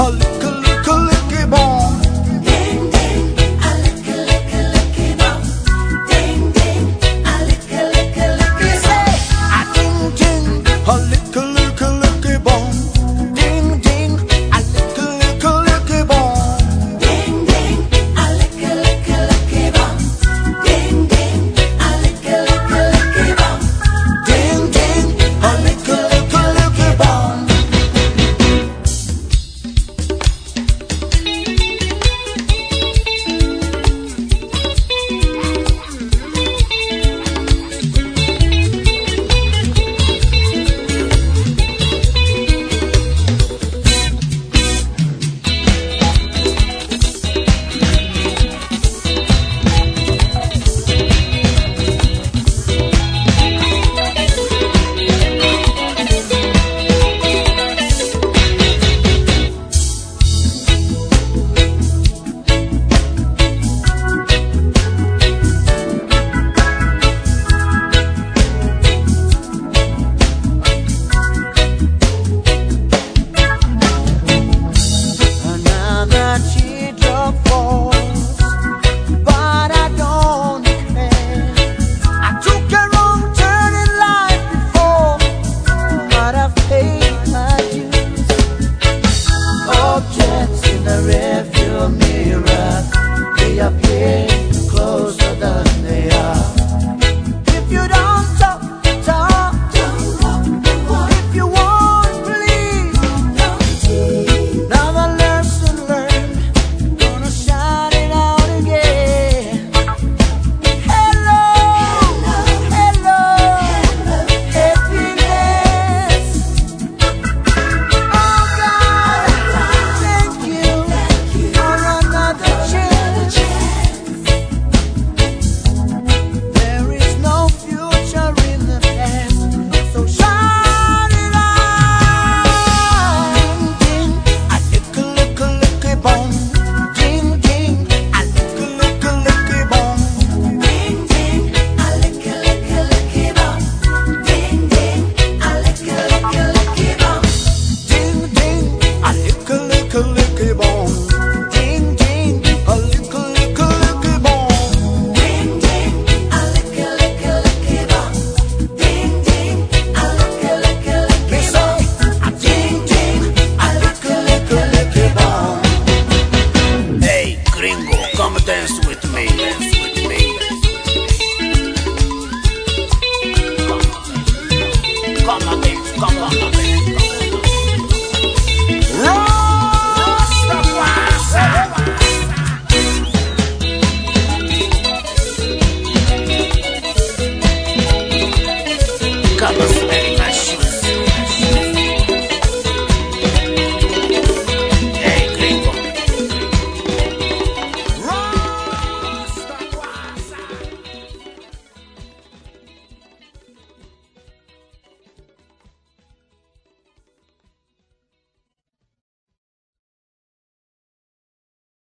Hollywood